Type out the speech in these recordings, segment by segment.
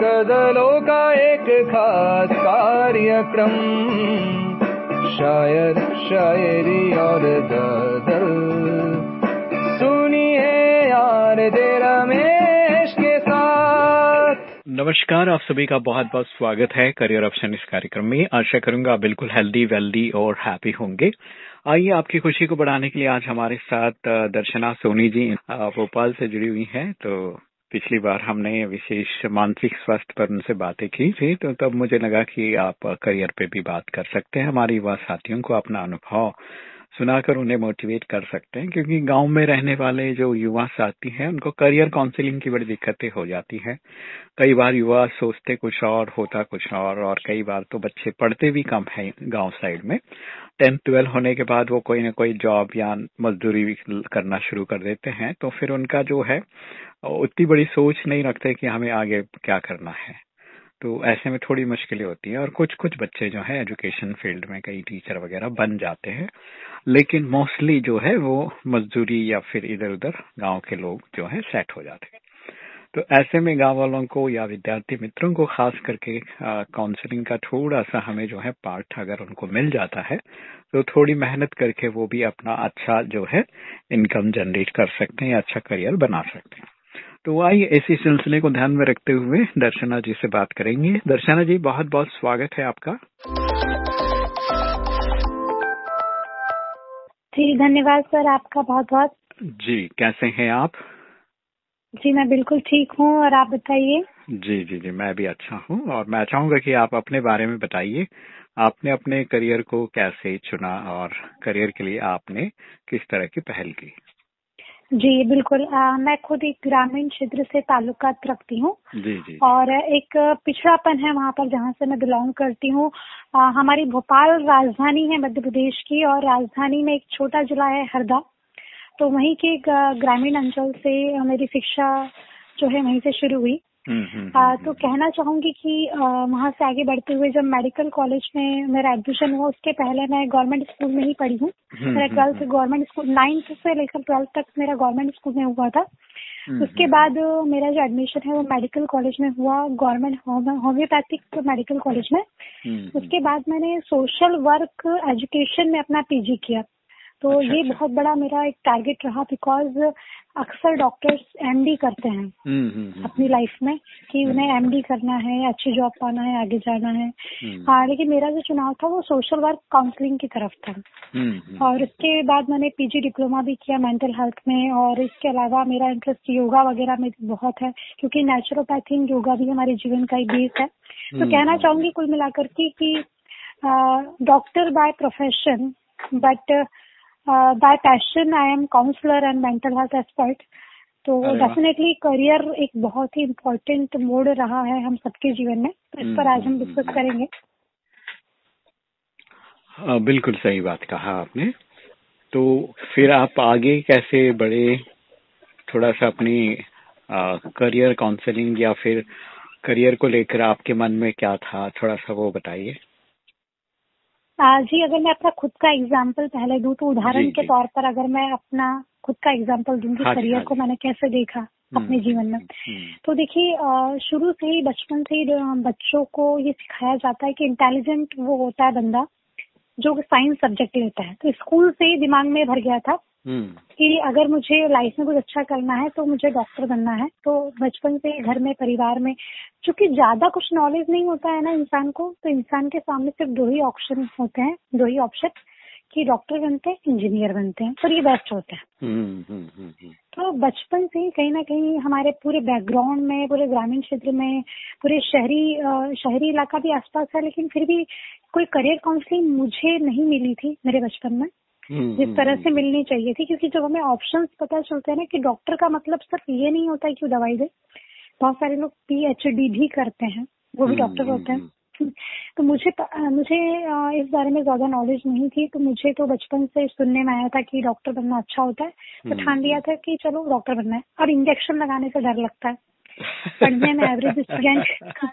गजलों का एक खास कार्यक्रम। शायर, शायरी और गज़ल सुनिए यार दे रमेश के साथ। नमस्कार, आप सभी का बहुत बहुत स्वागत है। करियर ऑप्शन इस कार्यक्रम में। आशा करूँगा बिल्कुल हेल्दी वेल्दी और हैप्पी होंगे। आइए आपकी खुशी को बढ़ाने के लिए आज हमारे साथ दर्शना सोनी जी भोपाल से जुड़ी हुई हैं। तो पिछली बार हमने विशेष मानसिक स्वास्थ्य पर उनसे बातें की थी तो तब मुझे लगा कि आप करियर पे भी बात कर सकते हैं। हमारे युवा साथियों को अपना अनुभव सुनाकर उन्हें मोटिवेट कर सकते हैं, क्योंकि गाँव में रहने वाले जो युवा साथी हैं, उनको करियर काउंसलिंग की बड़ी दिक्कतें हो जाती हैं। कई बार युवा सोचते कुछ और, होता कुछ और और कई बार तो बच्चे पढ़ते भी कम है गाँव साइड में। टेंथ ट्वेल्व होने के बाद वो कोई ना कोई जॉब या मजदूरी करना शुरू कर देते हैं तो फिर उनका जो है, उतनी बड़ी सोच नहीं रखते कि हमें आगे क्या करना है। तो ऐसे में थोड़ी मुश्किलें होती है और कुछ कुछ बच्चे जो है एजुकेशन फ़ील्ड में कई टीचर वगैरह बन जाते हैं। लेकिन मोस्टली जो है वो मजदूरी या फिर इधर उधर गाँव के लोग जो है सेट हो जाते हैं। तो ऐसे में गाँव वालों को या विद्यार्थी मित्रों को खास करके काउंसलिंग का थोड़ा सा हमें जो है पार्ट अगर उनको मिल जाता है तो थोड़ी मेहनत करके वो भी अपना अच्छा जो है इनकम जनरेट कर सकते हैं या अच्छा करियर बना सकते हैं। तो आइए इसी सिलसिले को ध्यान में रखते हुए दर्शना जी से बात करेंगे। दर्शना जी बहुत बहुत स्वागत है आपका। जी धन्यवाद सर आपका बहुत बहुत जी कैसे हैं आप? जी मैं बिल्कुल ठीक हूँ और आप बताइए? जी जी जी मैं भी अच्छा हूँ और मैं चाहूँगा कि आप अपने बारे में बताइए आपने अपने करियर को कैसे चुना और करियर के लिए आपने किस तरह की पहल की? जी बिल्कुल। आ, मैं खुद एक ग्रामीण क्षेत्र से ताल्लुकात रखती हूँ। और एक पिछड़ापन है वहाँ पर जहाँ से मैं बिलोंग करती हूँ। हमारी भोपाल राजधानी है मध्य प्रदेश की और राजधानी में एक छोटा जिला है हरदा। तो वहीं के एक ग्रामीण अंचल से मेरी शिक्षा जो है वहीं से शुरू हुई। आ, हम्म, तो कहना चाहूँगी कि वहाँ से आगे बढ़ते हुए जब मेडिकल कॉलेज में मेरा एडमिशन हुआ उसके पहले मैं गवर्नमेंट स्कूल में ही पढ़ी हूँ। हम्म, मेरा हम्म, ट्वेल्थ गवर्नमेंट स्कूल नाइन्थ से लेकर ट्वेल्थ तक मेरा गवर्नमेंट स्कूल में हुआ था। हम्म, उसके हम्म, बाद मेरा जो एडमिशन है वो मेडिकल कॉलेज में हुआ गवर्नमेंट होम्योपैथिक मेडिकल कॉलेज में। हम्म, हम्म, उसके बाद मैंने सोशल वर्क एजुकेशन में अपना पीजी किया। तो अच्छा, ये अच्छा। बहुत बड़ा मेरा एक टारगेट रहा बिकॉज़ अक्सर डॉक्टर्स एमडी करते हैं हम्म, हम्म, हम्म, अपनी लाइफ में कि उन्हें एमडी करना है अच्छी जॉब पाना है आगे जाना है। हाँ लेकिन मेरा जो चुनाव था वो सोशल वर्क काउंसलिंग की तरफ़ था। और इसके बाद मैंने पीजी डिप्लोमा भी किया मेंटल हेल्थ में और इसके अलावा मेरा इंटरेस्ट योगा वगैरह में बहुत है क्योंकि नेचुरोपैथी योगा भी हमारे जीवन का एक बेस है। तो कहना चाहूँगी कुल मिलाकर के कि doctor by profession but by passion I am counsellor and mental health expert तो डेफिनेटली करियर एक बहुत ही इम्पोर्टेंट मोड रहा है हम सबके जीवन में। तो इस पर आज हम हम्म, डिस्कस करेंगे। हाँ, बिल्कुल सही बात कहा आपने। तो फिर आप आगे कैसे बढ़े? थोड़ा सा अपनी आ, करियर काउंसलिंग या फिर करियर को लेकर आपके मन में क्या था? थोड़ा सा वो बताइए। जी अगर मैं अपना खुद का एग्ज़ाम्पल पहले दूँ तो उदाहरण के तौर पर अगर मैं अपना खुद का एग्ज़ाम्पल दूँगी हाँ करियर हाँ को मैंने कैसे देखा अपने हम्म, जीवन में। हम्म, तो देखिए शुरू से ही बचपन से ही बच्चों को ये सिखाया जाता है कि इंटेलिजेंट वो होता है बंदा जो साइंस सब्जेक्ट लेता है। तो स्कूल से ही दिमाग में भर गया था हम्म, कि अगर मुझे लाइफ में कुछ अच्छा करना है तो मुझे डॉक्टर बनना है। तो बचपन से घर में परिवार में क्योंकि ज़्यादा कुछ नॉलेज नहीं होता है ना इंसान को तो इंसान के सामने सिर्फ़ दो ही ऑप्शन होते हैं दो ही ऑप्शन कि डॉक्टर बनते हैं इंजीनियर बनते हैं और ये बेस्ट होता है। हम्म, हम्म, हम्म, हम्म, तो बचपन से ही कहीं ना कहीं हमारे पूरे बैकग्राउंड में पूरे ग्रामीण क्षेत्र में पूरे शहरी शहरी इलाका भी आसपास है लेकिन फिर भी कोई करियर काउंसलिंग मुझे नहीं मिली थी मेरे बचपन में। हम्म, जिस तरह हम्म, से मिलनी चाहिए थी क्योंकि जब हमें ऑप्शन पता चलते हैं ना कि डॉक्टर का मतलब सिर्फ़ ये नहीं होता है कि वो दवाई दे। बहुत सारे लोग पीएचडी भी करते हैं वो भी हम्म, डॉक्टर हम्म, होते हैं। तो मुझे मुझे इस बारे में ज़्यादा नॉलेज नहीं थी तो मुझे तो बचपन से सुनने में आया था कि डॉक्टर बनना अच्छा होता है। तो हम्म, ठान लिया था कि चलो डॉक्टर बनना है। और इंजेक्शन लगाने से डर लगता है। पढ़ने में एवरेज स्टूडेंट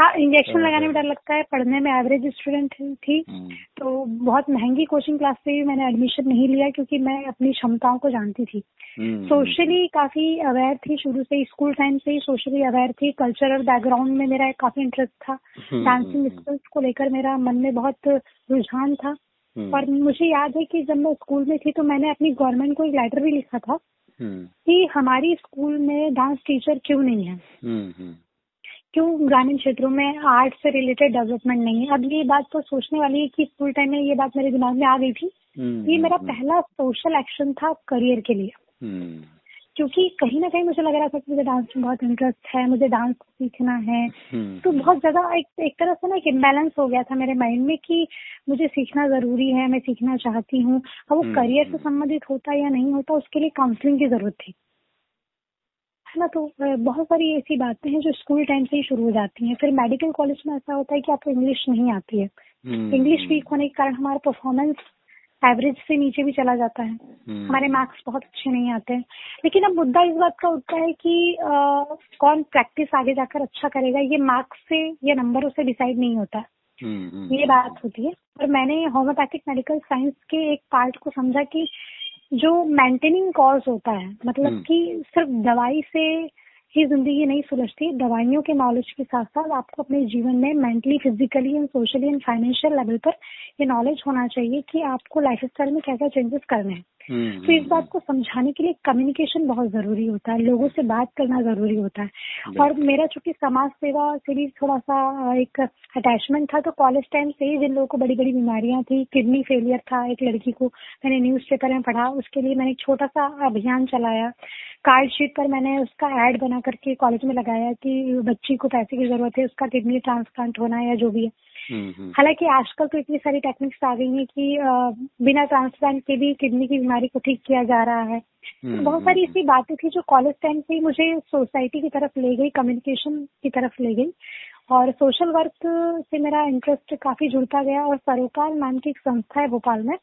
हाँ इंजेक्शन लगाने में डर लगता है पढ़ने में एवरेज स्टूडेंट थी। हम्म। तो बहुत महँगी कोचिंग क्लास से भी मैंने एडमिशन नहीं लिया क्योंकि मैं अपनी क्षमताओं को जानती थी। सोशली हम्म, काफ़ी अवेयर थी शुरू से स्कूल टाइम से ही सोशली अवेयर थी। कल्चरल बैकग्राउंड में मेरा काफ़ी इंटरेस्ट था। डांसिंग स्किल्स को लेकर मेरा मन में बहुत रुझान था। और मुझे याद है कि जब मैं स्कूल में थी तो मैंने अपनी गवर्नमेंट को एक लेटर भी लिखा था। कि हमारी स्कूल में डांस टीचर क्यों नहीं है? क्यों ग्रामीण क्षेत्रों में आर्ट से रिलेटेड डेवलपमेंट नहीं है? अब ये बात तो सोचने वाली है कि स्कूल टाइम में ये बात मेरे दिमाग में आ गई थी हम्म, ये मेरा हम्म, हम्म। पहला सोशल एक्शन था करियर के लिए। क्योंकि कहीं ना कहीं मुझे लग रहा था कि मुझे डांस में बहुत इंटरेस्ट है मुझे डांस सीखना है। तो बहुत ज़्यादा एक, एक तरह से ना एक इम्बेलेंस हो गया था मेरे माइंड में कि मुझे सीखना ज़रूरी है मैं सीखना चाहती हूँ। अब वो करियर से संबंधित होता या नहीं होता उसके लिए काउंसलिंग की ज़रूरत थी। है ना? तो बहुत सारी ऐसी बातें हैं जो स्कूल टाइम से ही शुरू हो जाती हैं। फिर मेडिकल कॉलेज में ऐसा होता है कि आपको इंग्लिश नहीं आती है। इंग्लिश हम्म, वीक होने के कारण हमारा परफॉर्मेंस एवरेज से नीचे भी चला जाता है। हम्म। हमारे मार्क्स बहुत अच्छे नहीं आते हैं। लेकिन अब मुद्दा इस बात का उठता है कि आ, कौन प्रैक्टिस आगे जाकर अच्छा करेगा ये मार्क्स से या नंबरों से डिसाइड नहीं होता। हम्म, ये बात होती है। और मैंने होम्योपैथिक मेडिकल साइंस के एक पार्ट को समझा कि जो मेंटेनिंग कॉज होता है मतलब हम्म। कि सिर्फ़ दवाई से ही ज़िंदगी नहीं सुलझती। दवाइयों के नॉलेज के साथ साथ आपको अपने जीवन में mentally physically and socially and financial level पर ये नॉलेज होना चाहिए कि आपको लाइफ में क्या क्या चेंजेस करने हैं। तो इस हम्म, बात को समझाने के लिए कम्युनिकेशन बहुत ज़रूरी होता है लोगों से बात करना ज़रूरी होता है। और मेरा चूँकि समाज सेवा से भी थोड़ा सा एक अटैचमेंट था तो कॉलेज टाइम से ही जिन लोगों को बड़ी बड़ी बीमारियाँ थी किडनी फेलियर था एक लड़की को मैंने न्यूज़ पेपर में पढ़ा उसके लिए मैंने एक छोटा सा अभियान चलाया। कार्ड शीट पर मैंने उसका एड बना करके कॉलेज में लगाया कि बच्ची को पैसे की ज़रूरत है उसका किडनी ट्रांसप्लांट होना है या जो भी है। हम्म, हम्म। हालाँकि आजकल तो इतनी सारी टेक्निक्स आ गई हैं कि बिना ट्रांसप्लांट के भी किडनी की बीमारी को ठीक किया जा रहा है। तो बहुत सारी ऐसी बातें थी जो कॉलेज टाइम से ही मुझे सोसाइटी की तरफ़ ले गई कम्युनिकेशन की तरफ़ ले गई। और सोशल वर्क से मेरा इंटरेस्ट काफ़ी जुड़ता गया और सरोकार नाम की एक संस्था है भोपाल में।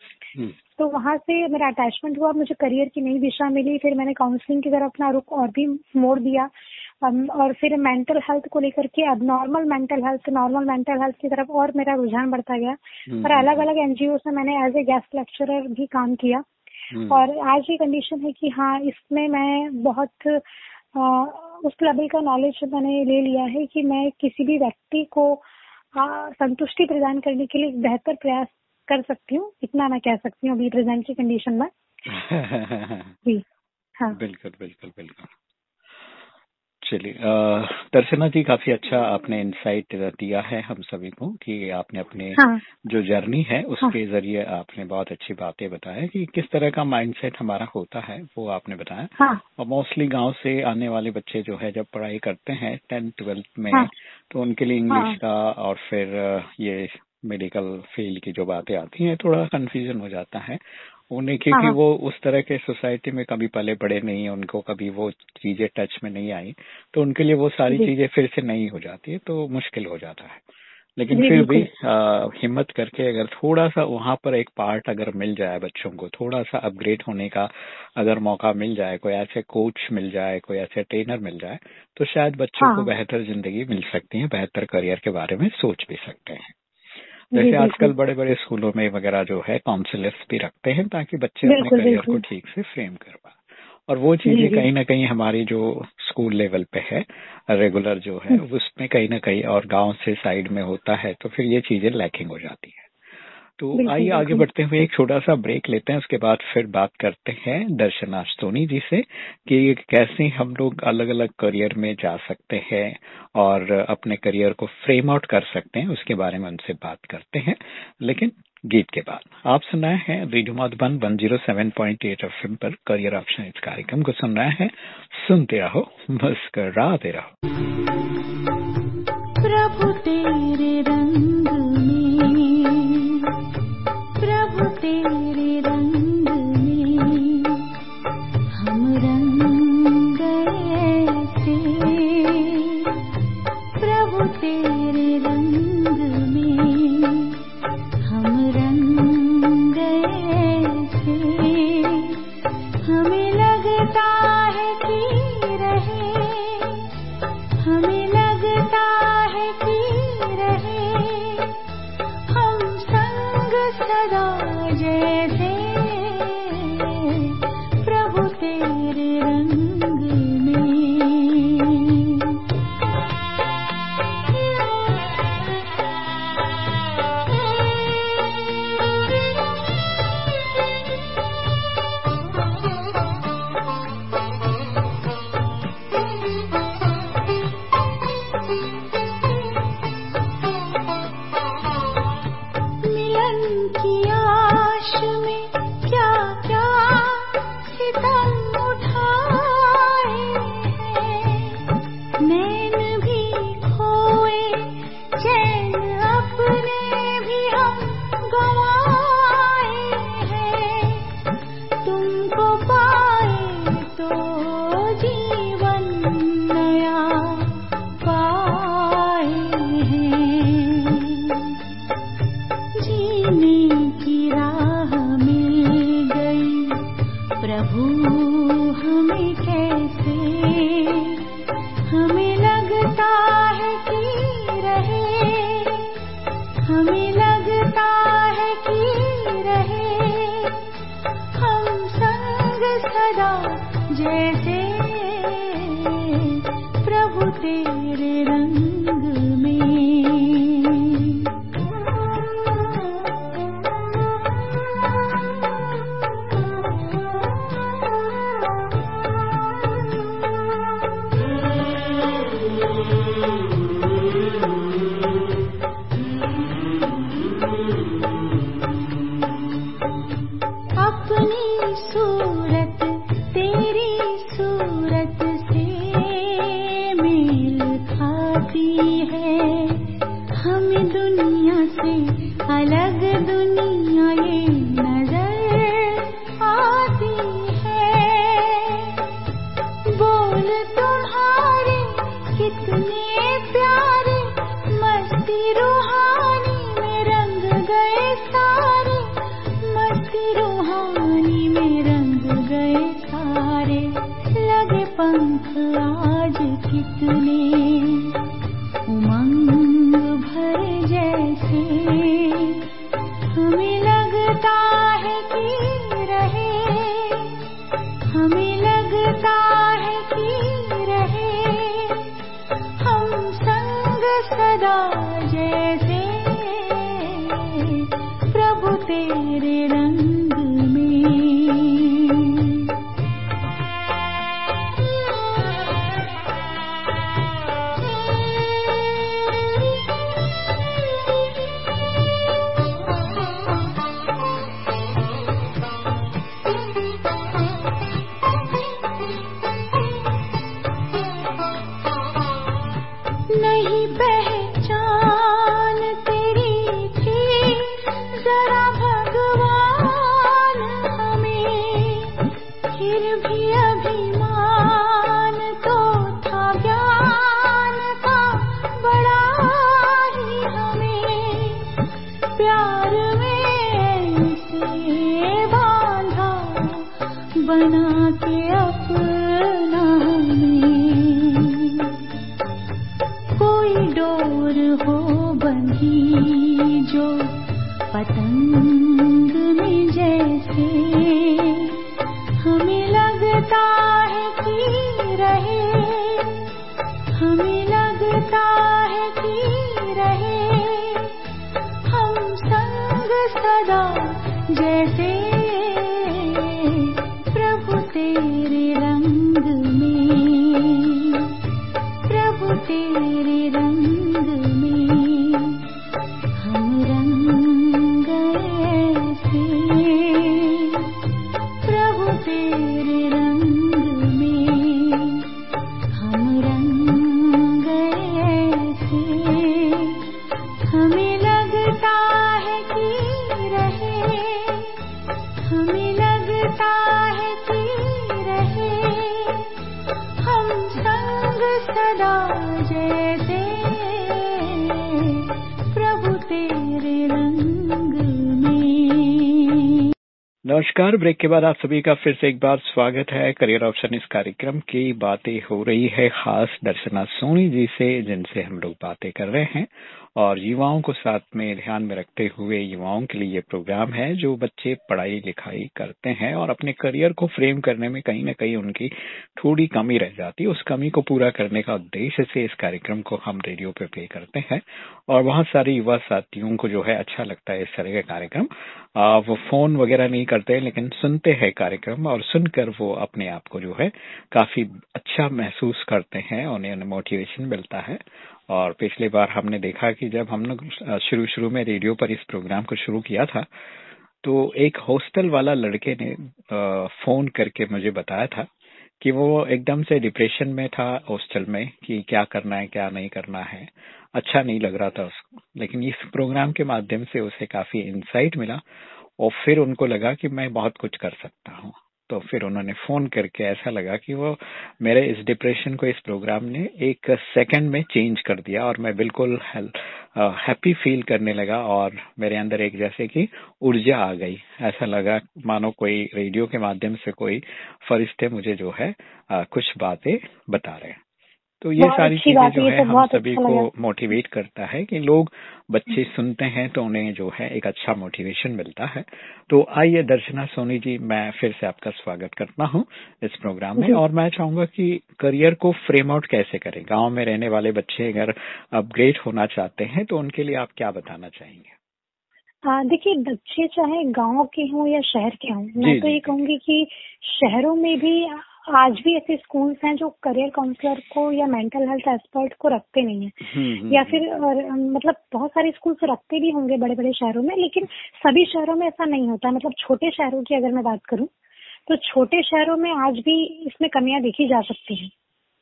तो वहाँ से मेरा अटैचमेंट हुआ मुझे करियर की नई दिशा मिली फिर मैंने काउंसलिंग की तरफ़ अपना रुख और भी मोड़ दिया। और फिर मेंटल हेल्थ को लेकर के अब normal mental health normal mental health की तरफ़ और मेरा रुझान बढ़ता गया। हम्म, और अलग अलग एनजीओ से मैंने एज ए गेस्ट लेक्चरर भी काम किया। हम्म। और आज ये कंडीशन है कि हाँ इसमें मैं बहुत उस लेवल का नॉलेज मैंने ले लिया है कि मैं किसी भी व्यक्ति को संतुष्टि प्रदान करने के लिए बेहतर प्रयास कर सकती हूँ इतना मैं कह सकती हूँ अभी प्रेजेंट की कंडीशन में। जी हाँ। बिल्कुल बिल्कुल बिल्कुल। चलिए दर्शना जी काफ़ी अच्छा आपने इंसाइट दिया है हम सभी को कि आपने अपने हाँ, जो जर्नी है उसके हाँ, ज़रिए आपने बहुत अच्छी बातें बताया कि किस तरह का माइंडसेट हमारा होता है वो आपने बताया। हाँ, और मोस्टली गाँव से आने वाले बच्चे जो है जब पढ़ाई करते हैं टेंथ ट्वेल्थ में हाँ, तो उनके लिए इंग्लिश हाँ, का और फिर ये मेडिकल फ़ील्ड की जो बातें आती हैं थोड़ा कंफ्यूजन हो जाता है। उन्हें क्योंकि हाँ। वो उस तरह के सोसाइटी में कभी पले पड़े नहीं है उनको कभी वो चीज़ें टच में नहीं आई तो उनके लिए वो सारी चीज़ें फिर से नहीं हो जाती है तो मुश्किल हो जाता है लेकिन फिर भी हिम्मत करके अगर थोड़ा सा वहाँ पर एक पार्ट अगर मिल जाए बच्चों को थोड़ा सा अपग्रेड होने का अगर मौका मिल जाए कोई ऐसे कोच मिल जाए कोई ऐसे ट्रेनर मिल जाए तो शायद बच्चों हाँ। को बेहतर ज़िंदगी मिल सकती है बेहतर करियर के बारे में सोच भी सकते हैं जैसे आजकल बड़े बड़े स्कूलों में वगैरह जो है काउंसिलर्स भी रखते हैं ताकि बच्चे अपने करियर को ठीक से फ्रेम कर पाए। और वो चीज़ें कहीं ना कहीं हमारी जो स्कूल लेवल पे है रेगुलर जो है हम्म। उसमें कहीं ना कहीं और गाँव से साइड में होता है तो फिर ये चीज़ें लैकिंग हो जाती है। तो आइए आगे बढ़ते हुए एक छोटा सा ब्रेक लेते हैं उसके बाद फिर बात करते हैं दर्शना सोनी जी से कि कैसे हम लोग अलग अलग करियर में जा सकते हैं और अपने करियर को फ्रेम आउट कर सकते हैं उसके बारे में उनसे बात करते हैं। लेकिन गीत के बाद आप सुन रहे हैं radio Madhuban one zero seven point eight F पर करियर ऑप्शन इस कार्यक्रम को सुन रहे हैं। सुनते रहो मुस्कराते रहो। प्रभु हमें जैसे प्रभु तेरे ब्रेक के बाद आप सभी का फिर से एक बार स्वागत है। करियर ऑप्शन इस कार्यक्रम की बातें हो रही है, खास दर्शना सोनी जी से, जिनसे हम लोग बातें कर रहे हैं। और युवाओं को साथ में ध्यान में रखते हुए युवाओं के लिए ये प्रोग्राम है जो बच्चे पढ़ाई लिखाई करते हैं और अपने करियर को फ्रेम करने में कहीं ना कहीं उनकी थोड़ी कमी रह जाती है। उस कमी को पूरा करने का उद्देश्य से इस कार्यक्रम को हम रेडियो पे प्ले करते हैं और बहुत सारे युवा साथियों को जो है अच्छा लगता है इस तरह का कार्यक्रम। वो फ़ोन वगैरह नहीं करते लेकिन सुनते हैं कार्यक्रम और सुनकर वो अपने आप को जो है काफ़ी अच्छा महसूस करते हैं उन्हें मोटिवेशन मिलता है। और पिछली बार हमने देखा कि जब हम लोग शुरू शुरू में रेडियो पर इस प्रोग्राम को शुरू किया था तो एक हॉस्टल वाला लड़के ने फ़ोन करके मुझे बताया था कि वो एकदम से डिप्रेशन में था हॉस्टल में कि क्या करना है, क्या नहीं करना है। अच्छा नहीं लग रहा था उसको लेकिन इस प्रोग्राम के माध्यम से उसे काफ़ी इंसाइट मिला और फिर उनको लगा कि मैं बहुत कुछ कर सकता हूँ। तो फिर उन्होंने फ़ोन करके ऐसा लगा कि वो मेरे इस डिप्रेशन को इस प्रोग्राम ने एक सेकंड में चेंज कर दिया और मैं बिल्कुल हैप्पी फील करने लगा और मेरे अंदर एक जैसे कि ऊर्जा आ गई। ऐसा लगा मानो कोई रेडियो के माध्यम से कोई फरिश्ते मुझे जो है आ, कुछ बातें बता रहे हैं। तो ये सारी चीज़ें जो है हम सभी अच्छा को मोटिवेट करता है कि लोग बच्चे सुनते हैं तो उन्हें जो है एक अच्छा मोटिवेशन मिलता है। तो आइए दर्शना सोनी जी मैं फिर से आपका स्वागत करता हूँ इस प्रोग्राम में और मैं चाहूँगा कि करियर को फ्रेम आउट कैसे करें? गाँव में रहने वाले बच्चे अगर अपग्रेड होना चाहते हैं तो उनके लिए आप क्या बताना चाहेंगे? हाँ देखिए बच्चे चाहे गाँव के हों या शहर के हों मैं तो ये। कहूँगी कि शहरों में भी आज भी ऐसे स्कूल्स हैं जो करियर काउंसलर को या मेंटल हेल्थ एक्सपर्ट को रखते नहीं है। हम्म, हम्म, या फिर और, मतलब बहुत सारे स्कूल रखते भी होंगे बड़े बड़े शहरों में लेकिन सभी शहरों में ऐसा नहीं होता। मतलब छोटे शहरों की अगर मैं बात करूँ तो छोटे शहरों में आज भी इसमें कमियाँ देखी जा सकती हैं।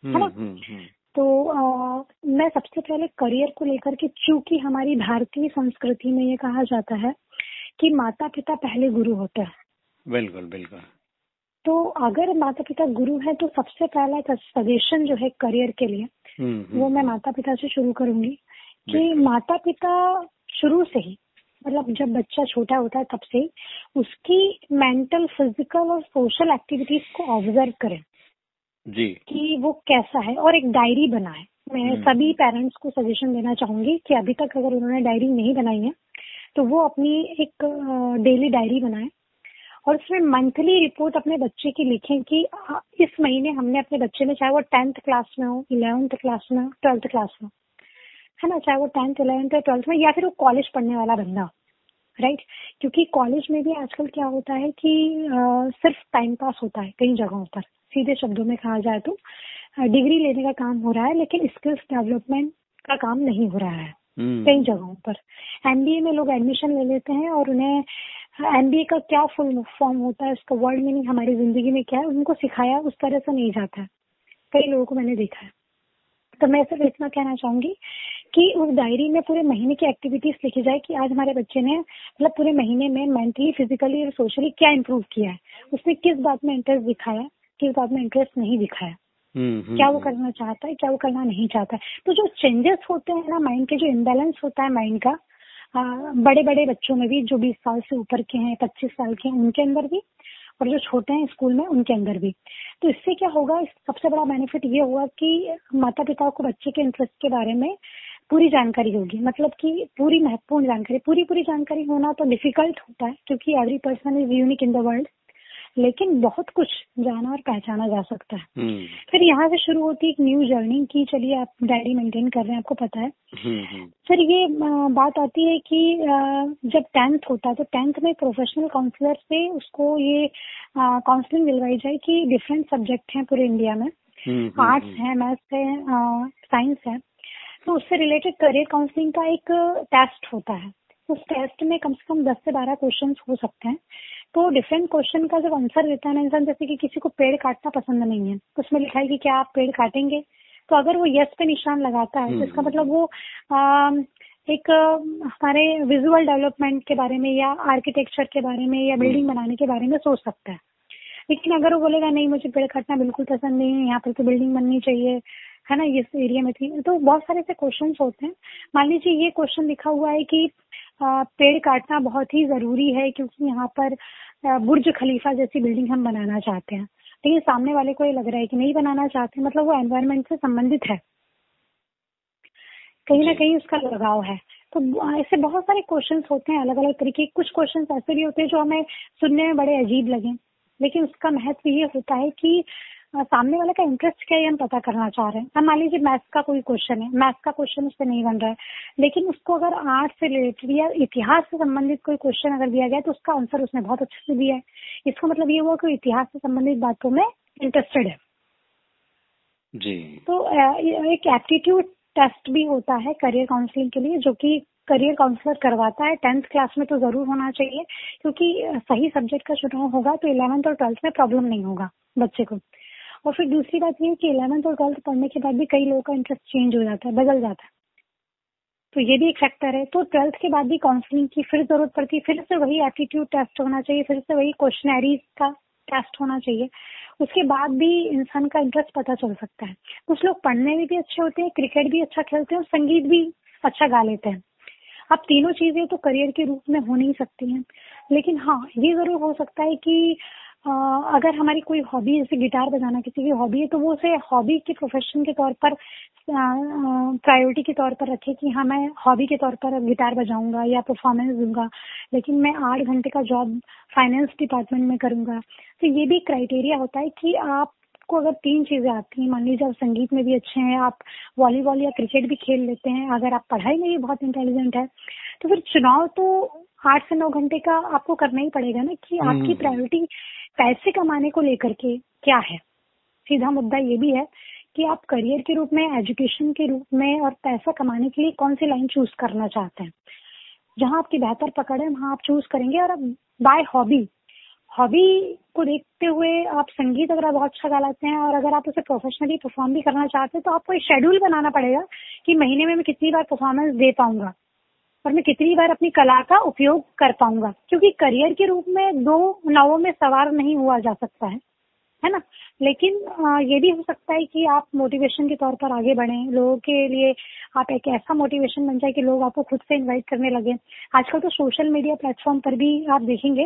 हम्म, है ना? हम्म, हम्म, तो अ, मैं सबसे पहले करियर को लेकर के चूँकि हमारी भारतीय संस्कृति में ये कहा जाता है कि माता पिता पहले गुरु होते हैं। बिल्कुल बिल्कुल। तो अगर माता पिता गुरु है तो सबसे पहला एक सजेशन जो है करियर के लिए हम्म, हम्म, वो मैं माता पिता से शुरू करूँगी कि माता पिता शुरू से ही मतलब जब बच्चा छोटा होता है तब से ही उसकी मेंटल फ़िज़िकल और सोशल एक्टिविटीज़ को ऑब्ज़र्व करें जी। कि वो कैसा है और एक डायरी बनाए। मैं हम्म। सभी पेरेंट्स को सजेशन देना चाहूँगी कि अभी तक अगर उन्होंने डायरी नहीं बनाई है तो वो अपनी एक डेली डायरी बनाए। और उसमें मंथली रिपोर्ट अपने बच्चे की लिखें कि इस महीने हमने अपने बच्चे में चाहे वो टेंथ क्लास में हो इलेवेंथ क्लास में हो ट्वेल्थ क्लास में हो, है ना चाहे वो टेंथ इलेवेंथ या ट्वेल्थ में या फिर वो कॉलेज पढ़ने वाला बंदा हो राइट क्योंकि कॉलेज में भी आजकल क्या होता है कि अ, सिर्फ़ टाइम पास होता है कई जगहों पर। सीधे शब्दों में कहा जाए तो डिग्री लेने का काम हो रहा है लेकिन स्किल्स डेवलपमेंट का काम नहीं हो रहा है। कई जगहों पर। एमबीए में लोग एडमिशन ले लेते हैं और उन्हें एमबीए का क्या फुल फॉर्म होता है उसका वर्ड मीनिंग हमारी ज़िंदगी में क्या है उनको सिखाया उस तरह से नहीं जाता है। कई लोगों को मैंने देखा है। तो मैं सिर्फ़ इतना कहना चाहूँगी कि उस डायरी में पूरे महीने की एक्टिविटीज़ लिखी जाए कि आज हमारे बच्चे ने मतलब पूरे महीने में मेंटली फिजिकली और सोशली क्या इम्प्रूव किया है। उसने किस बात में इंटरेस्ट दिखाया किस बात में इंटरेस्ट नहीं दिखाया। हम्म, हम्म, क्या वो हम्म, करना चाहता है क्या वो करना नहीं चाहता है? तो जो चेंजेस होते हैं ना माइंड के जो इम्बेलेंस होता है माइंड का बड़े बड़े बच्चों में भी जो 20 साल से ऊपर के हैं 25 साल के हैं उनके अंदर भी और जो छोटे हैं स्कूल में उनके अंदर भी। तो इससे क्या होगा सबसे बड़ा बेनिफिट ये होगा कि माता पिता को बच्चे के इंटरेस्ट के बारे में पूरी जानकारी होगी। मतलब कि पूरी महत्वपूर्ण जानकारी पूरी पूरी जानकारी होना तो डिफ़िकल्ट होता है क्योंकि every person is unique in the world लेकिन बहुत कुछ जाना और पहचाना जा सकता है। हम्म, फिर यहाँ से शुरू होती है एक न्यू जर्नी की चलिए आप डायरी मेंटेन कर रहे हैं आपको पता है। हम्म, हम्म, फिर ये बात आती है कि जब टेंथ होता है तो टेंथ में प्रोफेशनल काउंसलर से उसको ये काउंसलिंग दिलवाई जाए कि डिफरेंट सब्जेक्ट हैं पूरे इंडिया में। आर्ट्स है मैथ्स है साइंस है। तो उससे रिलेटेड करियर काउंसलिंग का एक टेस्ट होता है। उस टेस्ट में कम से कम 10 से 12 क्वेश्चन हो सकते हैं। तो डिफरेंट क्वेश्चन का जब आंसर देता है ना इंसान जैसे कि किसी को पेड़ काटना पसंद नहीं है तो उसमें लिखा है कि क्या आप पेड़ काटेंगे? तो अगर वो यस पे निशान लगाता है तो इसका हम्म, मतलब वो अम, एक हमारे विजुअल डेवलपमेंट के बारे में या आर्किटेक्चर के बारे में या बिल्डिंग बनाने के बारे में सोच सकता है। लेकिन अगर वो बोलेगा नहीं मुझे पेड़ काटना बिल्कुल पसंद नहीं है यहाँ पर तो बिल्डिंग बननी चाहिए। है ना इस एरिया में थी। तो बहुत सारे ऐसे क्वेश्चन होते हैं। मान लीजिए ये क्वेश्चन लिखा हुआ है कि पेड़ काटना बहुत ही ज़रूरी है क्योंकि यहाँ पर बुर्ज खलीफा जैसी बिल्डिंग हम बनाना चाहते हैं। लेकिन सामने वाले को ये लग रहा है कि नहीं बनाना चाहते मतलब वो एनवायरमेंट से संबंधित है। कहीं ना कहीं उसका लगाव है। तो ऐसे बहुत सारे क्वेश्चंस होते हैं अलग अलग तरीके कुछ क्वेश्चंस ऐसे भी होते हैं जो हमें सुनने में बड़े अजीब लगे लेकिन उसका महत्व ये होता है कि सामने वाले का इंटरेस्ट क्या है हम पता करना चाह रहे हैं। हम मान लीजिए मैथ्स का कोई क्वेश्चन है। मैथ्स का क्वेश्चन उससे नहीं बन रहा है। लेकिन उसको अगर आर्ट से रिलेटेड या इतिहास से संबंधित कोई क्वेश्चन अगर दिया गया तो उसका आंसर उसने बहुत अच्छे से दिया है। इसका मतलब ये हुआ कि इतिहास से संबंधित बातों में इंटरेस्टेड है। जी। तो एक एप्टीट्यूड टेस्ट भी होता है करियर काउंसलिंग के लिए जो कि करियर काउंसलर करवाता है। टेंथ क्लास में तो ज़रूर होना चाहिए क्योंकि सही सब्जेक्ट का चुनाव होगा तो इलेवेंथ और ट्वेल्थ में प्रॉब्लम नहीं होगा बच्चे को। और फिर दूसरी बात ये कि इलेवेंथ और ट्वेल्थ पढ़ने के बाद भी कई लोगों का इंटरेस्ट चेंज हो जाता है, बदल जाता है। तो ये भी एक फैक्टर है। तो ट्वेल्थ के बाद भी काउंसलिंग की फिर ज़रूरत पड़ती है, फिर से वही एप्टीट्यूड टेस्ट होना चाहिए, फिर से वही क्वेश्चनरीज का टेस्ट होना चाहिए। उसके बाद भी इंसान का इंटरेस्ट पता चल सकता है। कुछ लोग पढ़ने में भी अच्छे होते हैं क्रिकेट भी अच्छा खेलते हैं और संगीत भी अच्छा गा लेते हैं। अब तीनों चीज़ें तो करियर के रूप में हो नहीं सकती हैं। लेकिन हाँ ये ज़रूर हो सकता है कि अगर हमारी कोई हॉबी जैसे गिटार बजाना किसी की हॉबी है तो वो उसे हॉबी के प्रोफेशन के तौर पर प्रायोरिटी के तौर पर रखे कि हाँ मैं हॉबी के तौर पर गिटार बजाऊँगा या परफॉर्मेंस दूँगा, लेकिन मैं आठ घंटे का जॉब फाइनेंस डिपार्टमेंट में करूँगा। तो ये भी क्राइटेरिया होता है कि आप आपको अगर तीन चीज़ें आती हैं। मान लीजिए आप संगीत में भी अच्छे हैं, आप वॉलीबॉल या क्रिकेट भी खेल लेते हैं, अगर आप पढ़ाई में भी बहुत इंटेलिजेंट है तो फिर चुनाव तो आठ से नौ घंटे का आपको करना ही पड़ेगा ना कि हम्म। आपकी प्रायोरिटी पैसे कमाने को लेकर के क्या है। सीधा मुद्दा ये भी है कि आप करियर के रूप में एजुकेशन के रूप में और पैसा कमाने के लिए कौन सी लाइन चूज़ करना चाहते हैं। जहाँ आपकी बेहतर पकड़ है वहाँ आप चूज़ करेंगे और बाय हॉबी हॉबी को देखते हुए आप संगीत अगर आप बहुत अच्छा गा लेते हैं और अगर आप उसे प्रोफेशनली परफॉर्म भी करना चाहते हैं तो आपको एक शेड्यूल बनाना पड़ेगा कि महीने में मैं कितनी बार परफॉर्मेंस दे पाऊँगा। और मैं कितनी बार अपनी कला का उपयोग कर पाऊँगा? क्योंकि करियर के रूप में दो नावों में सवार नहीं हुआ जा सकता है है ना? लेकिन ये भी हो सकता है कि आप मोटिवेशन के तौर पर आगे बढ़े। लोगों के लिए आप एक ऐसा मोटिवेशन बन जाए कि लोग आपको खुद से इनवाइट करने लगे। आजकल तो सोशल मीडिया प्लेटफॉर्म पर भी आप देखेंगे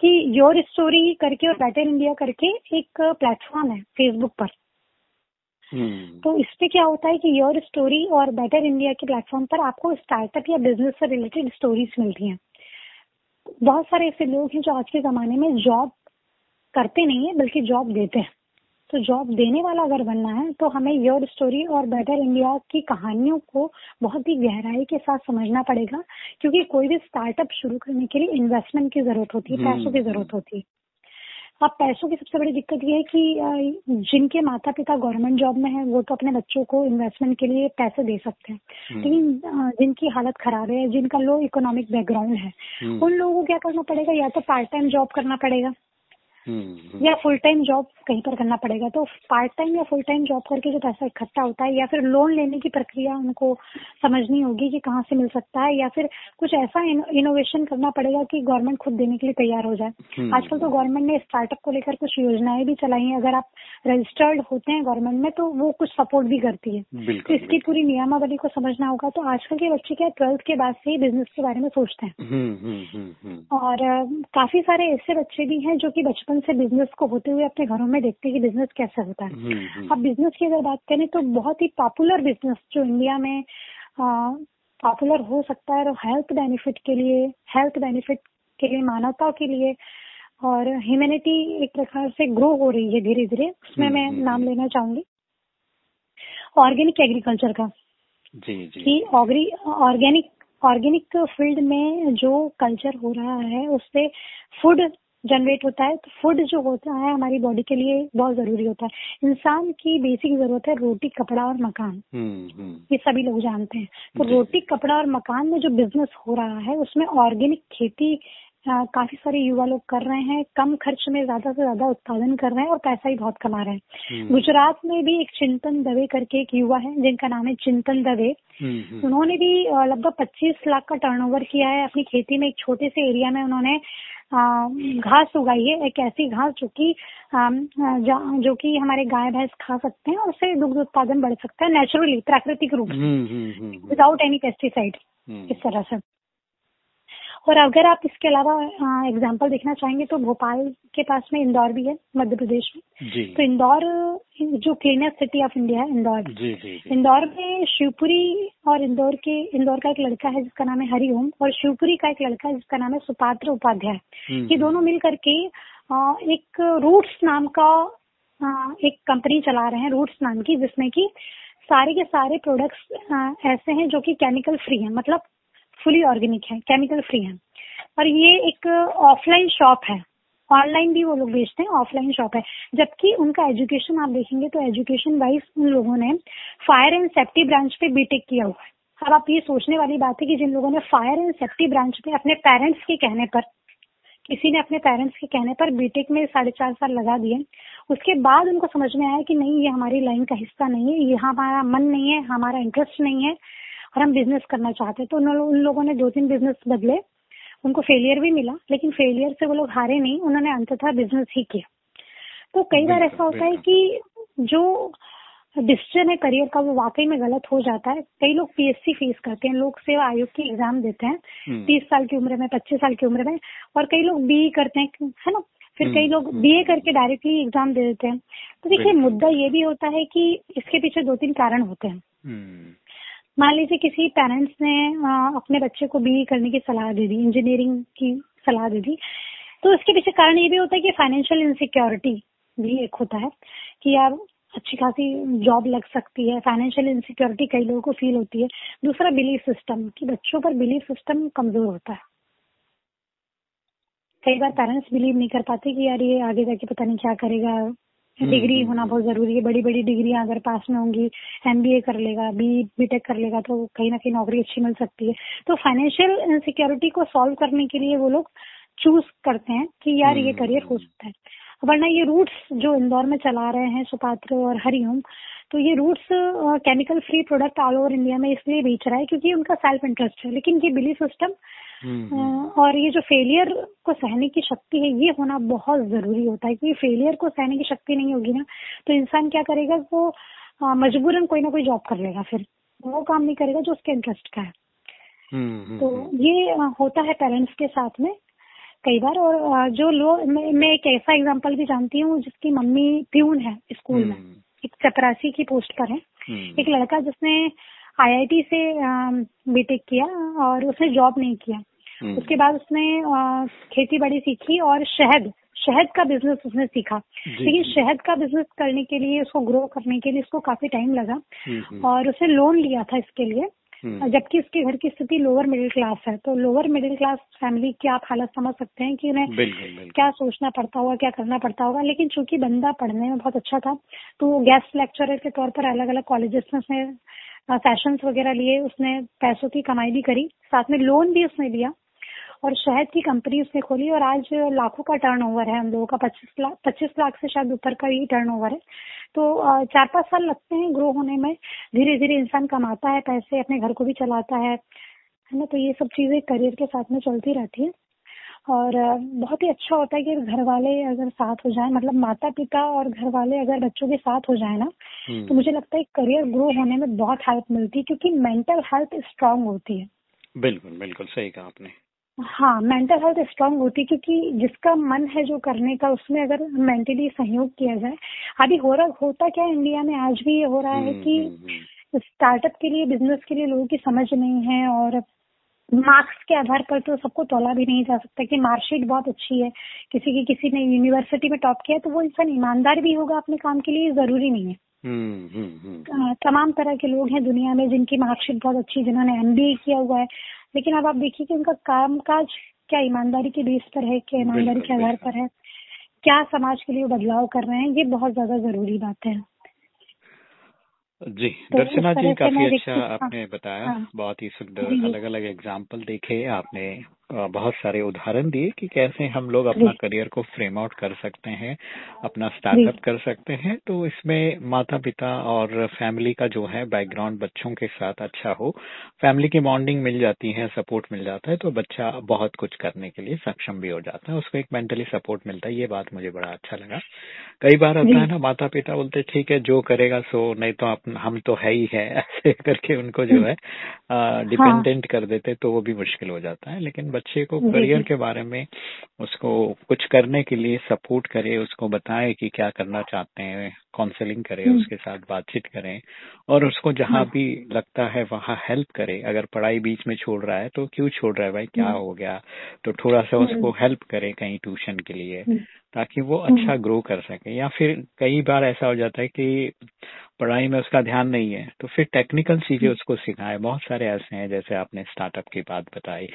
कि योर स्टोरी करके और बेटर इंडिया करके एक प्लेटफॉर्म है फेसबुक पर। तो इस पे क्या होता है कि योर स्टोरी और बेटर इंडिया के प्लेटफॉर्म पर आपको स्टार्टअप या बिज़नेस से रिलेटेड स्टोरीज मिलती हैं। बहुत सारे ऐसे लोग हैं जो आज के जमाने में जॉब करते नहीं है बल्कि जॉब देते हैं। तो जॉब देने वाला अगर बनना है तो हमें योर स्टोरी और बेटर इंडिया की कहानियों को बहुत ही गहराई के साथ समझना पड़ेगा क्योंकि कोई भी स्टार्टअप शुरू करने के लिए इन्वेस्टमेंट की ज़रूरत होती है हम्म, पैसों की ज़रूरत होती है। अब पैसों की सबसे बड़ी दिक्कत ये है कि जिनके माता पिता गवर्नमेंट जॉब में है वो तो अपने बच्चों को इन्वेस्टमेंट के लिए पैसे दे सकते हैं हम्म। लेकिन जिनकी हालत खराब है जिनका लो इकोनॉमिक बैकग्राउंड है हम्म। उन लोगों को क्या करना पड़ेगा या तो पार्ट टाइम जॉब करना पड़ेगा। या फुल टाइम जॉब कहीं पर करना पड़ेगा तो पार्ट टाइम या फुल टाइम जॉब करके जो पैसा इकट्ठा होता है या फिर लोन लेने की प्रक्रिया उनको समझनी होगी कि कहाँ से मिल सकता है या फिर कुछ ऐसा इनोवेशन करना पड़ेगा कि गवर्नमेंट खुद देने के लिए तैयार हो जाए। हम्म। आजकल तो गवर्नमेंट ने स्टार्टअप को लेकर कुछ योजनाएँ भी चलाई हैं। अगर आप रजिस्टर्ड होते हैं गवर्नमेंट में तो वो कुछ सपोर्ट भी करती है। तो इसकी पूरी नियमावली को समझना होगा। तो आजकल के बच्चे क्या ट्वेल्थ के बाद से ही बिज़नेस के बारे में सोचते हैं। हम्म, हम्म, हम्म, हम्म। और काफ़ी सारे ऐसे बच्चे भी हैं जो कि बचपन से बिज़नेस को होते हुए अपने घरों में देखते हैं कि बिज़नेस कैसे होता है हम्म, हम्म। अब बिज़नेस की अगर बात करें तो बहुत ही पॉपुलर बिज़नेस जो इंडिया में पॉपुलर हो सकता है और हेल्थ बेनिफिट के लिए हेल्थ बेनिफिट के लिए मानवता के लिए और ह्यूमैनिटी एक प्रकार से ग्रो हो रही है धीरे धीरे उसमें हम्म, मैं नाम। लेना चाहूँगी ऑर्गेनिक एग्रीकल्चर का जी जी कि ऑर्गेनिक ऑर्गेनिक फ़ील्ड में जो कल्चर हो रहा है उससे फ़ूड जनरेट होता है तो फ़ूड जो होता है हमारी बॉडी के लिए बहुत ज़रूरी होता है। इंसान की बेसिक ज़रूरत है रोटी कपड़ा और मकान। हम्म, हम्म। ये सभी लोग जानते हैं। तो रोटी कपड़ा और मकान में जो बिज़नेस हो रहा है उसमें ऑर्गेनिक खेती काफ़ी सारे युवा लोग कर रहे हैं कम खर्च में ज़्यादा से ज़्यादा उत्पादन कर रहे हैं और पैसा ही बहुत कमा रहे हैं हम्म। गुजरात में भी एक चिंतन दवे करके एक युवा है जिनका नाम है चिंतन दवे हम्म, हम्म। उन्होंने भी लगभग 25 लाख का टर्नओवर किया है अपनी खेती में एक छोटे से एरिया में उन्होंने घास उगाई है एक ऐसी घास जो कि जा- कि हमारे गाय भैंस खा सकते हैं और उससे दुग्ध उत्पादन बढ़ सकता है नेचुरली प्राकृतिक रूप से। Without any pesticide. इस तरह से और अगर आप इसके अलावा एग्ज़ाम्पल देखना चाहेंगे तो भोपाल के पास में इंदौर भी है मध्य प्रदेश में। जी। तो इंदौर जो क्लीनेस्ट सिटी ऑफ़ इंडिया है इंदौर। जी जी जी। इंदौर में शिवपुरी और इंदौर के इंदौर का एक लड़का है जिसका नाम है हरिओम और शिवपुरी का एक लड़का है जिसका नाम है सुपात्र उपाध्याय। हम्म, ये दोनों मिल करके एक रूट्स नाम का एक कंपनी चला रहे हैं रूट्स नाम की जिसमें कि सारे के सारे प्रोडक्ट्स ऐसे हैं जो कि केमिकल फ्री हैं। मतलब फुली ऑर्गेनिक है केमिकल फ्री है। और ये एक ऑफलाइन शॉप है। ऑनलाइन भी वो लोग बेचते हैं ऑफलाइन शॉप है। जबकि उनका एजुकेशन आप देखेंगे तो एजुकेशन वाइज उन लोगों ने फायर एंड सेफ्टी ब्रांच पे बीटेक किया हुआ है। अब आप ये सोचने वाली बात है कि जिन लोगों ने फायर एंड सेफ्टी ब्रांच पे अपने पेरेंट्स के कहने पर, किसी ने अपने पेरेंट्स के कहने पर बीटेक में साढ़े चार साल लगा दिए, उसके बाद उनको समझ में आया कि नहीं, ये हमारी लाइन का हिस्सा नहीं है, ये हमारा मन नहीं है, हमारा इंटरेस्ट नहीं है और हम बिज़नेस करना चाहते हैं तो उन लोगों ने दो तीन बिज़नेस बदले। उनको फेलियर भी मिला लेकिन फेलियर से वो लोग हारे नहीं उन्होंने अंततः बिज़नेस ही किया। तो कई बार ऐसा होता है कि जो डिसीज़न है करियर का वो वाकई में गलत हो जाता है। कई लोग पीएससी फेस करते हैं लोक सेवा आयोग की एग्ज़ाम देते हैं हम्म, तीस साल की उम्र में पच्चीस साल की उम्र में और कई लोग बीई करते हैं है ना? फिर कई लोग हम्म, बीए करके डायरेक्टली एग्ज़ाम दे देते हैं। तो देखिए मुद्दा ये भी होता है कि इसके पीछे दो तीन कारण होते हैं। हम्म, मान लीजिए किसी पेरेंट्स ने अपने बच्चे को बीई करने की सलाह दे दी इंजीनियरिंग की सलाह दे दी तो इसके पीछे कारण ये भी होता है कि फाइनेंशियल इनसिक्योरिटी भी एक होता है कि यार अच्छी खासी जॉब लग सकती है फाइनेंशियल इनसिक्योरिटी कई लोगों को फील होती है। दूसरा बिलीफ सिस्टम कि बच्चों पर बिलीफ सिस्टम कमज़ोर होता है। कई बार पेरेंट्स बिलीव नहीं कर पाते कि यार ये आगे जाके पता नहीं क्या करेगा डिग्री हम्म, होना हम्म, बहुत ज़रूरी है। बड़ी बड़ी डिग्रियाँ अगर पास में होंगी एमबीए कर लेगा बी बीटेक कर लेगा तो कहीं ना कहीं नौकरी अच्छी मिल सकती है। तो फाइनेंशियल इनसिक्योरिटी को सॉल्व करने के लिए वो लोग चूज़ करते हैं कि यार ये हम्म, करियर हो सकता है। वरना ये रूट्स जो इंदौर में चला रहे हैं सुपात्र और हरिओम तो ये roots chemical free product all over India में इसलिए बेच रहा है क्योंकि उनका सेल्फ इंटरेस्ट है। लेकिन ये बिलीफ सिस्टम हम्म, हम्म, और ये जो फेलियर को सहने की शक्ति है ये होना बहुत ज़रूरी होता है क्योंकि फेलियर को सहने की शक्ति नहीं होगी ना तो इंसान क्या करेगा वो मजबूरन कोई ना कोई जॉब कर लेगा फिर। वो काम नहीं करेगा जो उसके इंटरेस्ट का है। हम्म, हम्म, तो हम्म, ये होता है पेरेंट्स के साथ में कई बार और जो लोग मैं, मैं एक ऐसा एग्जांपल भी जानती हूँ जिसकी मम्मी प्यून है स्कूल में हम्म, एक चपरासी की पोस्ट पर है। हम्म, एक लड़का जिसने आईआईटी से बीटेक किया और उसने जॉब नहीं किया। हम्म, उसके बाद उसने खेती बाड़ी सीखी और शहद शहद का बिज़नेस उसने सीखा। लेकिन शहद का बिज़नेस करने के लिए उसको ग्रो करने के लिए उसको काफ़ी टाइम लगा। हम्म, हम्म, और उसने लोन लिया था इसके लिए हम्म, जबकि उसके घर की स्थिति लोअर मिडिल क्लास है। तो लोअर मिडिल क्लास फैमिली की आप हालत समझ सकते हैं कि उन्हें क्या सोचना पड़ता होगा क्या करना पड़ता होगा। लेकिन चूँकि बंदा पढ़ने में बहुत अच्छा था तो गेस्ट लेक्चरर के तौर पर अलग अलग कॉलेजेस में उसने सेशंस वगैरह लिए उसने पैसों की कमाई भी करी। साथ में लोन भी उसने लिया। और शहद की कंपनी उसने खोली और आज लाखों का टर्नओवर है हम लोगों का पच्चीस लाख पच्चीस लाख से शायद ऊपर का ही टर्नओवर है। तो चार पाँच साल लगते हैं ग्रो होने में। धीरे धीरे इंसान कमाता है पैसे अपने घर को भी चलाता है। है ना? तो ये सब चीज़ें करियर के साथ में चलती रहती है। और बहुत ही अच्छा होता है कि घर वाले अगर साथ हो जाए मतलब माता पिता और घर वाले अगर बच्चों के साथ हो जाए ना तो हम्म, मुझे लगता है करियर ग्रो होने में बहुत हेल्प मिलती है क्योंकि मेंटल हेल्थ स्ट्रांग होती है। बिल्कुल बिल्कुल सही कहा आपने। हाँ मेंटल हेल्थ स्ट्रांग होती है क्योंकि जिसका मन है जो करने का उसमें अगर मेंटली सहयोग किया जाए। अभी हो रहा होता क्या है इंडिया में? आज भी ये हो रहा है हम्म, कि हम्म, हम्म, स्टार्टअप के लिए बिज़नेस के लिए लोगों की समझ नहीं है और मार्क्स के आधार पर तो सबको तोला भी नहीं जा सकता कि मार्कशीट बहुत अच्छी है। किसी की किसी ने यूनिवर्सिटी में टॉप किया तो वो इंसान ईमानदार भी होगा अपने काम के लिए ज़रूरी नहीं है। हम्म, हम्म, हम्म, अ, तमाम तरह के लोग हैं दुनिया में जिनकी मार्कशीट बहुत अच्छी जिन्होंने एमबीए किया हुआ है। लेकिन अब आप देखिए कि उनका काम काज क्या ईमानदारी के बेस पर है क्या ईमानदारी के आधार पर है क्या समाज के लिए बदलाव कर रहे हैं ये बहुत ज़्यादा ज़रूरी बात है। जी तो दर्शना जी काफ़ी अच्छा हाँ, आपने बताया हाँ। बहुत ही सुंदर। अलग अलग एग्ज़ाम्पल देखे आपने। बहुत सारे उदाहरण दिए कि कैसे हम लोग अपना करियर को फ्रेम आउट कर सकते हैं अपना स्टार्टअप कर सकते हैं। तो इसमें माता पिता और फैमिली का जो है बैकग्राउंड बच्चों के साथ अच्छा हो। फैमिली की बॉन्डिंग मिल जाती है सपोर्ट मिल जाता है तो बच्चा बहुत कुछ करने के लिए सक्षम भी हो जाता है। उसको एक मेंटली सपोर्ट मिलता है ये बात मुझे बड़ा अच्छा लगा। कई बार। होता है ना माता पिता बोलते ठीक है जो करेगा सो नहीं तो हम तो है ही है। ऐसे करके उनको जो है। डिपेंडेंट कर देते तो वो भी मुश्किल हो जाता है। लेकिन बच्चे को करियर के बारे में उसको कुछ करने के लिए सपोर्ट करे उसको बताए कि क्या करना चाहते हैं। काउंसलिंग करें हम्म। उसके साथ बातचीत करें और उसको जहाँ हाँ। भी लगता है वहाँ हेल्प करे अगर पढ़ाई बीच में छोड़ रहा है तो क्यों छोड़ रहा है भाई क्या हम्म। हो गया तो थोड़ा सा उसको हम्म। हेल्प करें कहीं ट्यूशन के लिए हम्म। ताकि वो हम्म। अच्छा ग्रो कर सके या फिर कई बार ऐसा हो जाता है कि पढ़ाई में उसका ध्यान नहीं है तो फिर टेक्निकल चीज़ें हम्म। उसको सिखाए बहुत सारे ऐसे हैं जैसे आपने स्टार्टअप की बात बताई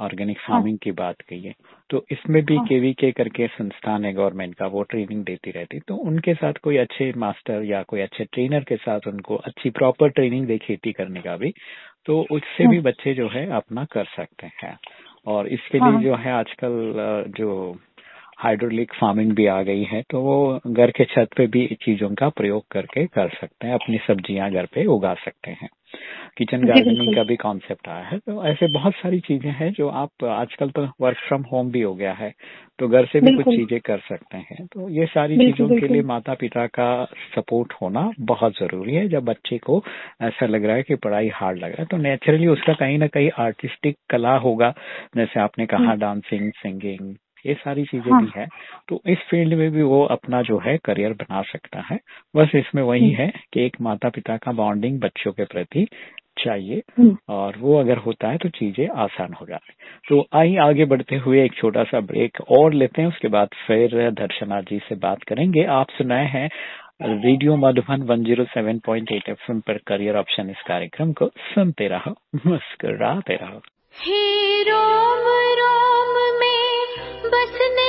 ऑर्गेनिक हाँ। फ़ार्मिंग की बात कही है तो इसमें भी हाँ। केवीके करके संस्थान है गवर्नमेंट का वो ट्रेनिंग देती रहती तो उनके साथ कोई अच्छे मास्टर या कोई अच्छे ट्रेनर के साथ उनको अच्छी प्रॉपर ट्रेनिंग दे खेती करने का भी तो उससे भी हाँ। बच्चे जो है अपना कर सकते हैं और इसके हाँ। लिए जो है आजकल जो हाइड्रोलिक फ़ार्मिंग भी आ गई है तो वो घर के छत पे भी चीज़ों का प्रयोग करके कर सकते हैं अपनी सब्ज़ियाँ घर पे उगा सकते हैं किचन गार्डनिंग का भी कॉन्सेप्ट आया है। तो ऐसे बहुत सारी चीज़ें हैं जो आप आजकल तो वर्क फ्रॉम होम भी हो गया है तो घर से भी कुछ चीज़ें कर सकते हैं। तो ये सारी चीज़ों के लिए माता पिता का सपोर्ट होना बहुत ज़रूरी है। जब बच्चे को ऐसा लग रहा है कि पढ़ाई हार्ड लग रहा है तो नेचुरली उसका कहीं ना कहीं आर्टिस्टिक कला होगा। जैसे आपने कहा हम्म। डांसिंग सिंगिंग ये सारी चीज़ें हाँ। भी है। तो इस फ़ील्ड में भी वो अपना जो है करियर बना सकता है। बस इसमें वही। है कि एक माता पिता का बॉन्डिंग बच्चों के प्रति चाहिए हम्म। और वो अगर होता है तो चीज़ें आसान हो जाती तो आई आगे बढ़ते हुए एक छोटा सा ब्रेक और लेते हैं। उसके बाद फिर दर्शना जी से बात करेंगे। आप सुनाए हैं रेडियो मधुबन 107.8 एफएम पर करियर ऑप्शन इस कार्यक्रम को। सुनते रहो मुस्कुराते रहो। रोम रोम बसने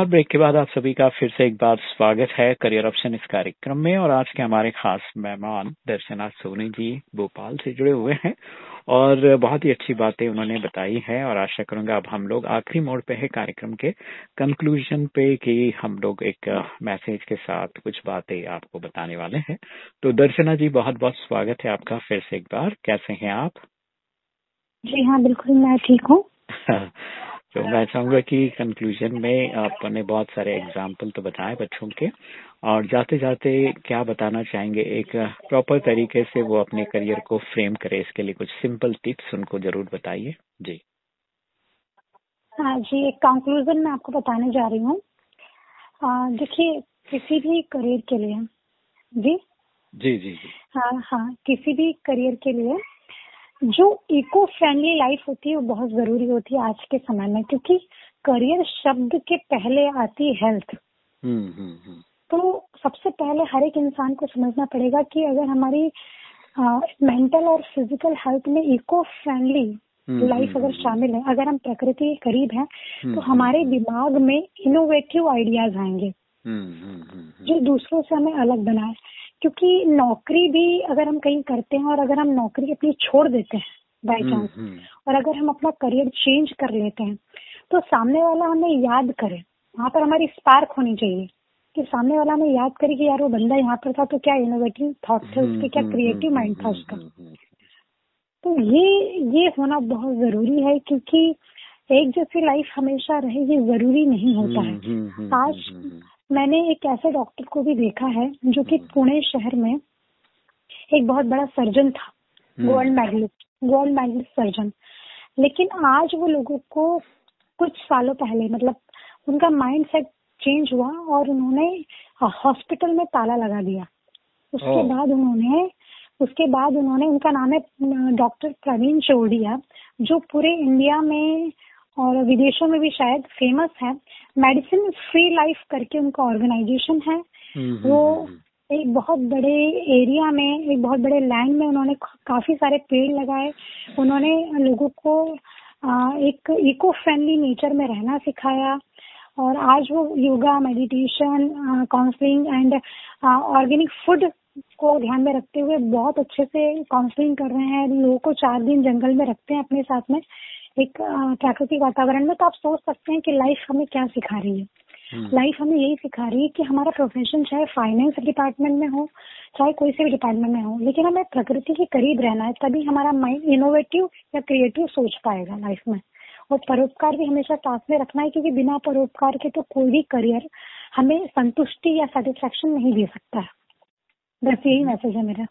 नमस्कार ब्रेक के बाद आप सभी का फिर से एक बार स्वागत है करियर ऑप्शन इस कार्यक्रम में और आज के हमारे खास मेहमान दर्शना सोनी जी भोपाल से जुड़े हुए हैं और बहुत ही अच्छी बातें उन्होंने बताई है और आशा करूँगा अब हम लोग आखिरी मोड़ पे है कार्यक्रम के कंक्लूजन पे कि हम लोग एक मैसेज के साथ कुछ बातें आपको बताने वाले हैं। तो दर्शना जी बहुत बहुत स्वागत है आपका फिर से एक बार। कैसे हैं आप? जी हाँ बिल्कुल मैं ठीक हूँ। तो मैं चाहूँगा कि कंक्लूजन में आपने बहुत सारे एग्ज़ाम्पल तो बताए बच्चों के। और जाते जाते क्या बताना चाहेंगे एक प्रॉपर तरीके से वो अपने करियर को फ्रेम करे इसके लिए कुछ सिंपल टिप्स उनको ज़रूर बताइए। जी। हाँ जी एक कंक्लूजन मैं आपको बताने जा रही हूँ। देखिए किसी भी करियर के लिए जी? जी जी जी। हाँ हाँ किसी भी करियर के लिए जो इको फ्रेंडली लाइफ होती है वो बहुत ज़रूरी होती है आज के समय में क्योंकि करियर शब्द के पहले आती है हेल्थ हम्म हम्म हम्म। तो सबसे पहले हर एक इंसान को समझना पड़ेगा कि अगर हमारी मेंटल और फ़िज़िकल हेल्थ में इको फ्रेंडली लाइफ अगर शामिल है अगर हम प्रकृति के करीब हैं तो हमारे दिमाग में इनोवेटिव आइडियाज़ आएँगे। जो दूसरों से हमें अलग बनाए। क्योंकि नौकरी भी अगर हम कहीं करते हैं और अगर हम नौकरी अपनी छोड़ देते हैं बाई हम्म, चांस हम्म, और अगर हम अपना करियर चेंज कर लेते हैं तो सामने वाला हमें याद करे। वहाँ पर हमारी स्पार्क होनी चाहिए कि सामने वाला हमें याद करे कि यार वो बंदा यहाँ पर था तो क्या इनोवेटिव थॉट थे उसके क्या हम्म, क्रिएटिव हम्म, माइंड था हम्म, उसका। हम्म, हम्म, तो ये ये होना बहुत ज़रूरी है क्योंकि एक जैसी लाइफ हमेशा रहे ये ज़रूरी नहीं होता है। हम्म, हम्म, हम्म, आज हम्म, हम्म, मैंने एक ऐसे डॉक्टर को भी देखा है जो कि पुणे शहर में एक बहुत बड़ा सर्जन था हम्म, gold medallist gold medallist surgeon. लेकिन आज वो लोगों को कुछ सालों पहले मतलब उनका माइंड सेट चेंज हुआ और उन्होंने हॉस्पिटल में ताला लगा दिया। उसके बाद उन्होंने उसके बाद उन्होंने उनका नाम है डॉक्टर प्रवीण चौड़िया जो पूरे इंडिया में और विदेशों में भी शायद फ़ेमस है। मेडिसिन फ्री लाइफ करके उनका ऑर्गेनाइजेशन है। हम्म, वो हम्म, एक बहुत बड़े एरिया में एक बहुत बड़े लैंड में उन्होंने काफ़ी सारे पेड़ लगाए। उन्होंने लोगों को एक इको फ्रेंडली नेचर में रहना सिखाया। और आज वो yoga meditation counselling and organic food को ध्यान में रखते हुए बहुत अच्छे से काउंसलिंग कर रहे हैं। लोगों को चार दिन जंगल में रखते हैं अपने साथ में। एक प्राकृतिक वातावरण में तो आप सोच सकते हैं कि लाइफ हमें क्या सिखा रही है। हम्म, लाइफ हमें यही सिखा रही है कि हमारा प्रोफेशन चाहे फाइनेंस डिपार्टमेंट में हो चाहे कोई से भी डिपार्टमेंट में हो लेकिन हमें प्रकृति के करीब रहना है तभी हमारा माइंड इनोवेटिव या क्रिएटिव सोच पाएगा लाइफ में। और परोपकार भी हमेशा साथ में रखना है क्योंकि बिना परोपकार के तो कोई भी करियर हमें संतुष्टि या सेटिस्फेक्शन नहीं दे सकता। है बस यही मैसेज है मेरा।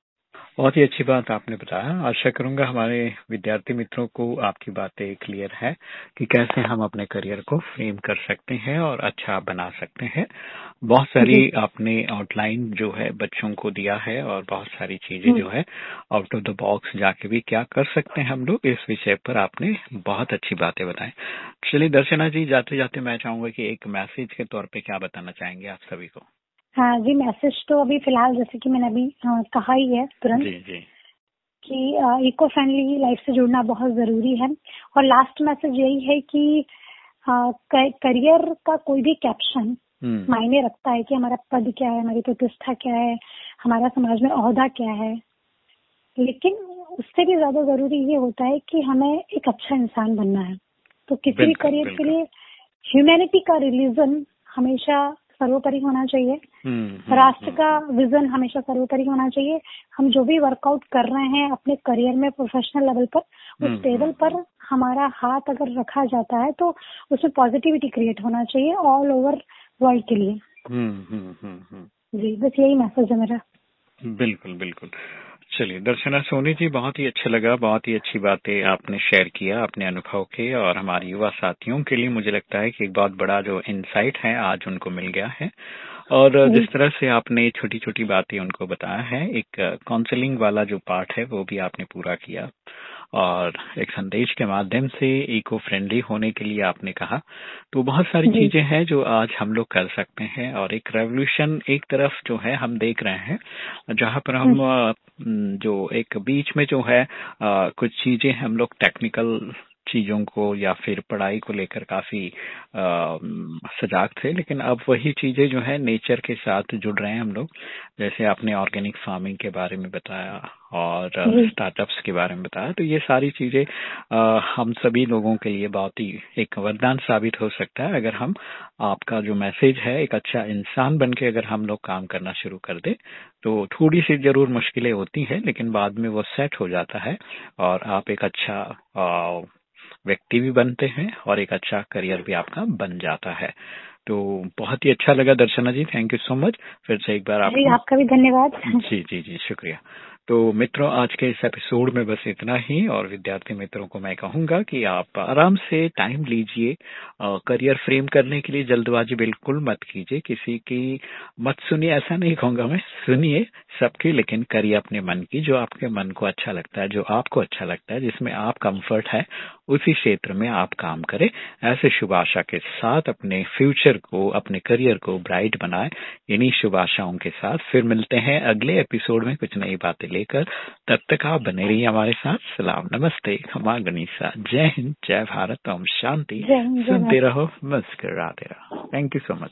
बहुत ही अच्छी बात आपने बताया। आशा करूँगा हमारे विद्यार्थी मित्रों को आपकी बातें क्लियर है कि कैसे हम अपने करियर को फ्रेम कर सकते हैं और अच्छा बना सकते हैं। बहुत सारी आपने आउटलाइन जो है बच्चों को दिया है और बहुत सारी चीज़ें जो। है आउट ऑफ़ द बॉक्स जाके भी क्या कर सकते हैं हम लोग इस विषय पर आपने बहुत अच्छी बातें बताई। चलिए दर्शना जी जाते जाते मैं चाहूँगा कि एक मैसेज के तौर पर क्या बताना चाहेंगे आप सभी को? हाँ जी मैसेज तो अभी फ़िलहाल जैसे कि मैंने अभी हाँ, कहा ही है तुरंत जी जी। कि इको फ्रेंडली लाइफ से जुड़ना बहुत ज़रूरी है। और लास्ट मैसेज यही है कि करियर का कोई भी कैप्शन हम्म। मायने रखता है कि हमारा पद क्या है हमारी प्रतिष्ठा क्या है हमारा समाज में ओहदा क्या है। लेकिन उससे भी ज़्यादा ज़रूरी ये होता है कि हमें एक अच्छा इंसान बनना है। तो किसी भी करियर के लिए ह्यूमैनिटी का रिलीजन हमेशा सर्वोपरि होना चाहिए। हम्म, हम्म, राष्ट्र का विजन हमेशा सर्वोपरि होना चाहिए। हम जो भी वर्कआउट कर रहे हैं अपने करियर में प्रोफेशनल लेवल पर हम्म, उस टेबल पर हमारा हाथ अगर रखा जाता है तो उसमें पॉजिटिविटी क्रिएट होना चाहिए ऑल ओवर वर्ल्ड के लिए। हम्म हम्म हम्म हम्म। जी बस यही मैसेज है मेरा। बिल्कुल बिल्कुल। चलिए दर्शना सोनी जी बहुत ही अच्छा लगा बहुत ही अच्छी बातें आपने शेयर किया अपने अनुभव के और हमारे युवा साथियों के लिए मुझे लगता है कि एक बहुत बड़ा जो इनसाइट है आज उनको मिल गया है। और जिस तरह से आपने छोटी छोटी बातें उनको बताया है एक काउंसलिंग वाला जो पार्ट है वो भी आपने पूरा किया। और एक संदेश के माध्यम से इको फ्रेंडली होने के लिए आपने कहा। तो बहुत सारी चीज़ें हैं जो आज हम लोग कर सकते हैं और एक रेवोल्यूशन एक तरफ़ जो है हम देख रहे हैं जहाँ पर हम जो एक बीच में जो है कुछ चीज़ें हम लोग टेक्निकल चीज़ों को या फिर पढ़ाई को लेकर काफ़ी सजाग थे लेकिन अब वही चीज़ें जो है नेचर के साथ जुड़ रहे हैं हम लोग। जैसे आपने ऑर्गेनिक फ़ार्मिंग के बारे में बताया और स्टार्टअप्स के बारे में बताया। तो ये सारी चीज़ें हम सभी लोगों के लिए बहुत ही एक वरदान साबित हो सकता है अगर हम आपका जो मैसेज है एक अच्छा इंसान बन के अगर हम लोग काम करना शुरू कर दे तो थोड़ी सी ज़रूर मुश्किलें होती हैं लेकिन बाद में वो सेट हो जाता है और आप एक अच्छा व्यक्ति भी बनते हैं और एक अच्छा करियर भी आपका बन जाता है। तो बहुत ही अच्छा लगा Darshana ji thank you so much फिर से एक बार आप आपका भी धन्यवाद। जी जी जी शुक्रिया। तो मित्रों, आज के इस एपिसोड में बस इतना ही, और विद्यार्थी मित्रों को मैं कहूँगा कि आप आराम से टाइम लीजिए करियर फ्रेम करने के लिए जल्दबाजी बिल्कुल मत कीजिए, किसी की मत सुनिए, ऐसा नहीं कहूँगा मैं, सुनिए सबकी, लेकिन करिए अपने मन की, जो आपके मन को अच्छा लगता है, जो आपको अच्छा लगता है, जिसमें आप कंफर्ट है उसी क्षेत्र में आप काम करें। ऐसे शुभ आशा के साथ अपने फ्यूचर को अपने करियर को ब्राइट बनाए। इन्हीं शुभ आशाओं के साथ फिर मिलते हैं अगले एपिसोड में कुछ नई बातें लेकर। तब तक आप बने रहिए हमारे साथ। सलाम नमस्ते खमा गणिसा जय हिंद जय भारत ओम शांति। सुनते रहो मुस्कराते रहो। थैंक यू सो मच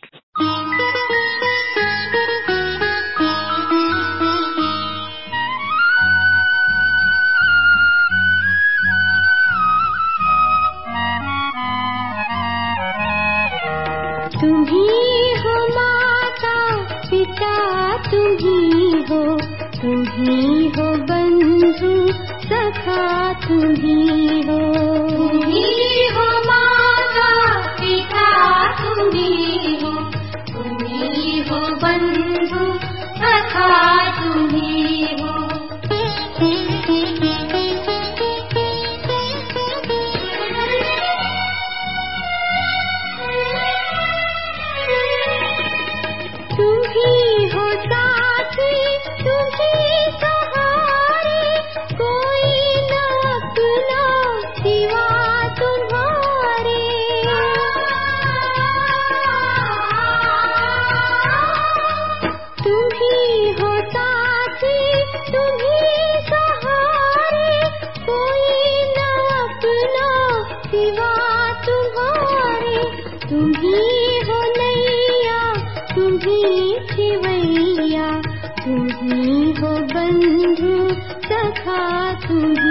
सखा